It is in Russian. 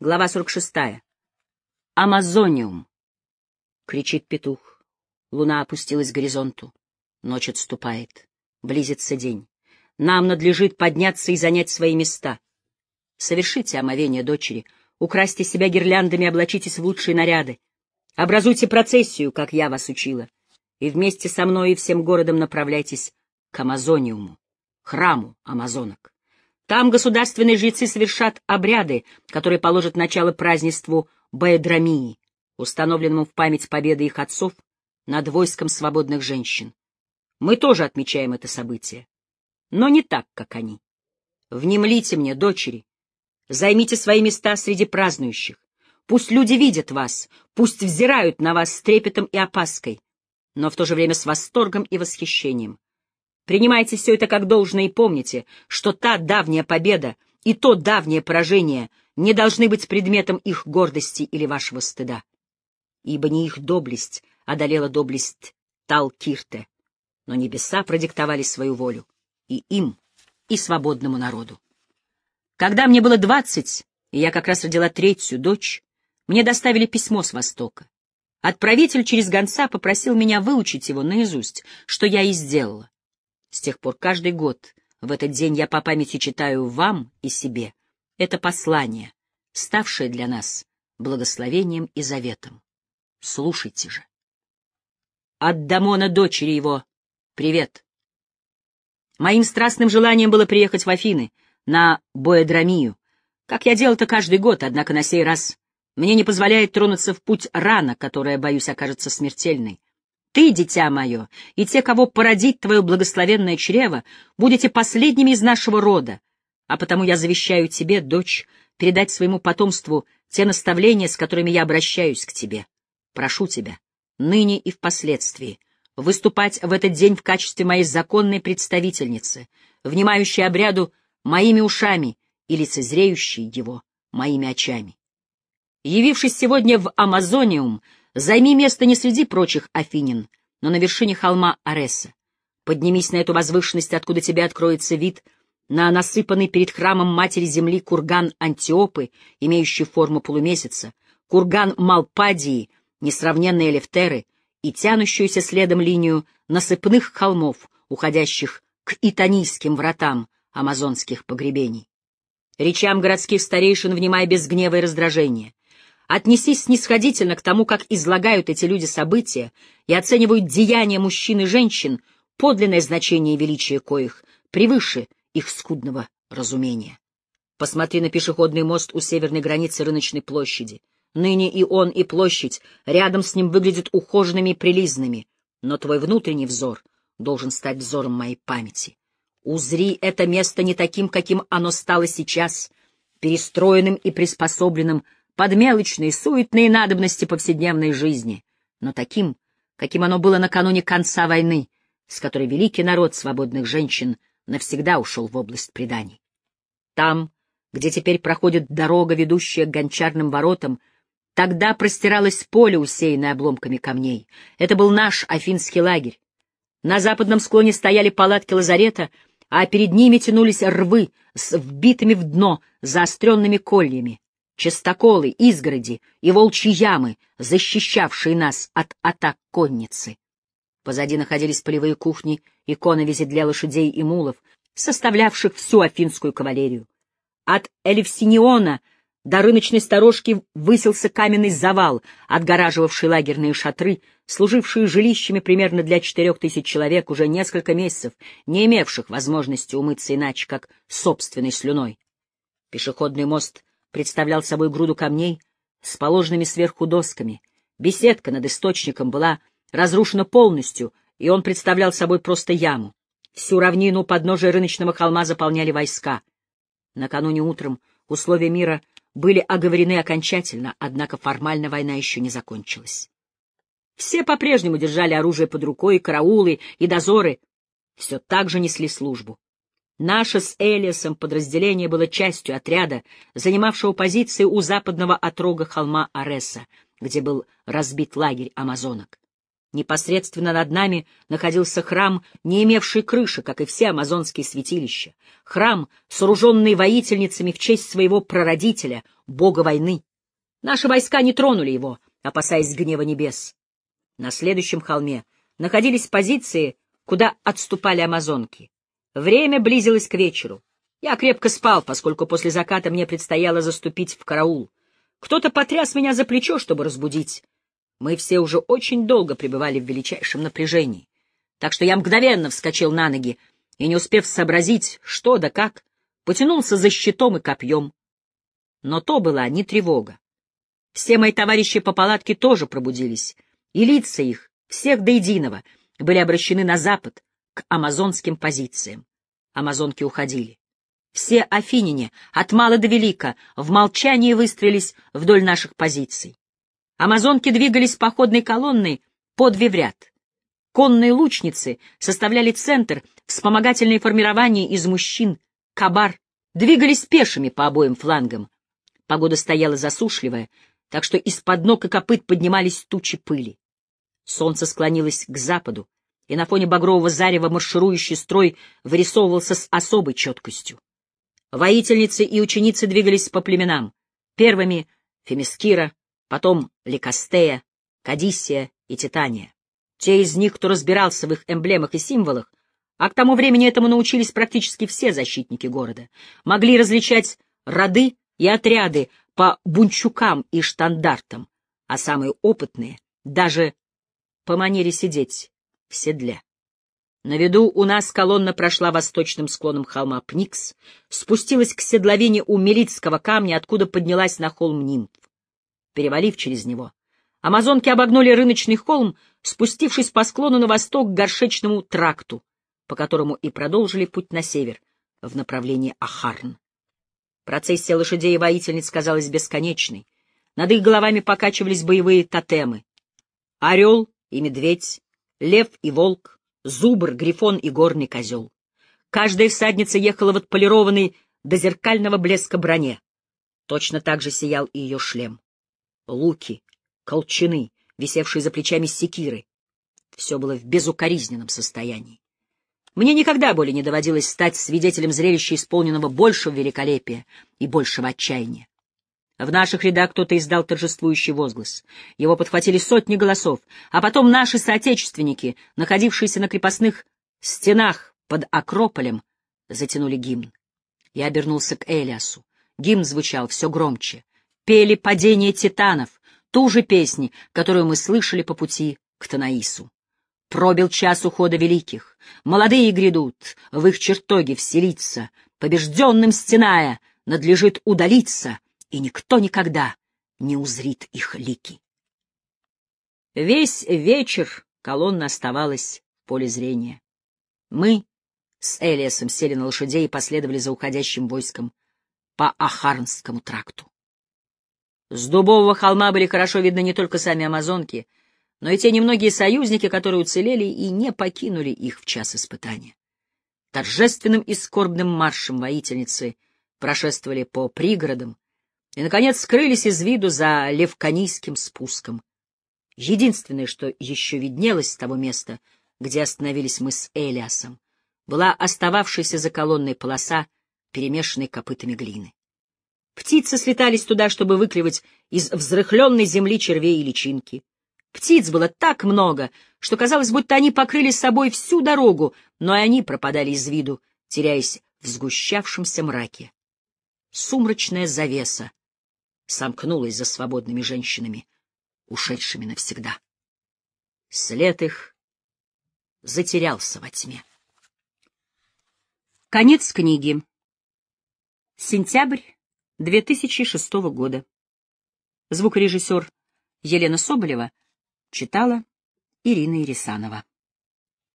Глава 46. Амазониум. Кричит петух. Луна опустилась к горизонту. Ночь отступает. Близится день. Нам надлежит подняться и занять свои места. Совершите омовение дочери, украсьте себя гирляндами, облачитесь в лучшие наряды. Образуйте процессию, как я вас учила, и вместе со мной и всем городом направляйтесь к Амазониуму, храму амазонок. Там государственные жрецы совершат обряды, которые положат начало празднеству Баэдрамии, установленному в память победы их отцов над войском свободных женщин. Мы тоже отмечаем это событие, но не так, как они. Внемлите мне, дочери, займите свои места среди празднующих. Пусть люди видят вас, пусть взирают на вас с трепетом и опаской, но в то же время с восторгом и восхищением. Принимайте все это как должное и помните, что та давняя победа и то давнее поражение не должны быть предметом их гордости или вашего стыда. Ибо не их доблесть одолела доблесть Талкирте, но небеса продиктовали свою волю и им, и свободному народу. Когда мне было двадцать, и я как раз родила третью дочь, мне доставили письмо с Востока. Отправитель через гонца попросил меня выучить его наизусть, что я и сделала. С тех пор каждый год в этот день я по памяти читаю вам и себе это послание, ставшее для нас благословением и заветом. Слушайте же. От Дамона дочери его привет. Моим страстным желанием было приехать в Афины, на Боэдрамию, как я делал это каждый год, однако на сей раз мне не позволяет тронуться в путь рана, которая, боюсь, окажется смертельной. Ты, дитя мое, и те, кого породит твое благословенное чрево, будете последними из нашего рода, а потому я завещаю тебе, дочь, передать своему потомству те наставления, с которыми я обращаюсь к тебе. Прошу тебя, ныне и впоследствии, выступать в этот день в качестве моей законной представительницы, внимающей обряду моими ушами и лицезреющей его моими очами. Явившись сегодня в Амазониум, Займи место не среди прочих афинин, но на вершине холма Ареса. Поднимись на эту возвышенность, откуда тебе откроется вид на насыпанный перед храмом Матери Земли курган Антиопы, имеющий форму полумесяца, курган Малпадии, несравненные Лефтеры и тянущуюся следом линию насыпных холмов, уходящих к Итанийским вратам амазонских погребений. Речам городских старейшин внимай без гнева и раздражения. Отнесись снисходительно к тому, как излагают эти люди события и оценивают деяния мужчин и женщин, подлинное значение и величие коих превыше их скудного разумения. Посмотри на пешеходный мост у северной границы рыночной площади. Ныне и он, и площадь рядом с ним выглядят ухоженными и прилизными, но твой внутренний взор должен стать взором моей памяти. Узри это место не таким, каким оно стало сейчас, перестроенным и приспособленным под мелочные, суетные надобности повседневной жизни, но таким, каким оно было накануне конца войны, с которой великий народ свободных женщин навсегда ушел в область преданий. Там, где теперь проходит дорога, ведущая к гончарным воротам, тогда простиралось поле, усеянное обломками камней. Это был наш афинский лагерь. На западном склоне стояли палатки лазарета, а перед ними тянулись рвы с вбитыми в дно заостренными кольями частоколы, изгороди и волчьи ямы, защищавшие нас от атак конницы. Позади находились полевые кухни и коновизи для лошадей и мулов, составлявших всю афинскую кавалерию. От Элевсиниона до рыночной сторожки высился каменный завал, отгораживавший лагерные шатры, служившие жилищами примерно для четырех тысяч человек уже несколько месяцев, не имевших возможности умыться иначе, как собственной слюной. Пешеходный мост представлял собой груду камней с положенными сверху досками. Беседка над источником была разрушена полностью, и он представлял собой просто яму. Всю равнину подножия рыночного холма заполняли войска. Накануне утром условия мира были оговорены окончательно, однако формально война еще не закончилась. Все по-прежнему держали оружие под рукой, караулы, и дозоры все так же несли службу. Наше с Элиасом подразделение было частью отряда, занимавшего позиции у западного отрога холма Ареса, где был разбит лагерь амазонок. Непосредственно над нами находился храм, не имевший крыши, как и все амазонские святилища. Храм, сооруженный воительницами в честь своего прародителя, бога войны. Наши войска не тронули его, опасаясь гнева небес. На следующем холме находились позиции, куда отступали амазонки. Время близилось к вечеру. Я крепко спал, поскольку после заката мне предстояло заступить в караул. Кто-то потряс меня за плечо, чтобы разбудить. Мы все уже очень долго пребывали в величайшем напряжении. Так что я мгновенно вскочил на ноги и, не успев сообразить, что да как, потянулся за щитом и копьем. Но то была не тревога. Все мои товарищи по палатке тоже пробудились, и лица их, всех до единого, были обращены на запад, к амазонским позициям. Амазонки уходили. Все афиняне, от мала до велика, в молчании выстроились вдоль наших позиций. Амазонки двигались походной колонной по две в ряд. Конные лучницы составляли центр, вспомогательные формирования из мужчин, кабар, двигались пешими по обоим флангам. Погода стояла засушливая, так что из-под ног и копыт поднимались тучи пыли. Солнце склонилось к западу, и на фоне багрового зарева марширующий строй вырисовывался с особой четкостью. Воительницы и ученицы двигались по племенам. Первыми — Фемискира, потом Ликастея, Кадисия и Титания. Те из них, кто разбирался в их эмблемах и символах, а к тому времени этому научились практически все защитники города, могли различать роды и отряды по бунчукам и штандартам, а самые опытные — даже по манере сидеть в седле. На виду у нас колонна прошла восточным склоном холма Пникс, спустилась к седловине у Мелитского камня, откуда поднялась на холм Нимф перевалив через него. Амазонки обогнули рыночный холм, спустившись по склону на восток к горшечному тракту, по которому и продолжили путь на север, в направлении Ахарн. Процессия лошадей и воительниц казалась бесконечной. Над их головами покачивались боевые тотемы. Орел и медведь, лев и волк, зубр, грифон и горный козел. Каждая всадница ехала в отполированной до зеркального блеска броне. Точно так же сиял и ее шлем луки, колчаны, висевшие за плечами секиры. Все было в безукоризненном состоянии. Мне никогда более не доводилось стать свидетелем зрелища, исполненного большего великолепия и большего отчаяния. В наших рядах кто-то издал торжествующий возглас. Его подхватили сотни голосов, а потом наши соотечественники, находившиеся на крепостных стенах под Акрополем, затянули гимн. Я обернулся к Элиасу. Гимн звучал все громче пели «Падение титанов», ту же песнь, которую мы слышали по пути к Танаису. Пробил час ухода великих, молодые грядут, в их чертоги вселиться, побежденным стеная, надлежит удалиться, и никто никогда не узрит их лики. Весь вечер колонна оставалась в поле зрения. Мы с Элиасом сели на лошадей и последовали за уходящим войском по Ахарнскому тракту. С дубового холма были хорошо видны не только сами амазонки, но и те немногие союзники, которые уцелели и не покинули их в час испытания. Торжественным и скорбным маршем воительницы прошествовали по пригородам и, наконец, скрылись из виду за Левканийским спуском. Единственное, что еще виднелось с того места, где остановились мы с Элиасом, была остававшаяся за колонной полоса, перемешанной копытами глины. Птицы слетались туда, чтобы выклевать из взрыхленной земли червей и личинки. Птиц было так много, что казалось, будто они покрыли собой всю дорогу, но и они пропадали из виду, теряясь в сгущавшемся мраке. Сумрачная завеса сомкнулась за свободными женщинами, ушедшими навсегда. След их затерялся во тьме. Конец книги. Сентябрь 2006 года. Звукорежиссер Елена Соболева читала Ирина Ирисанова.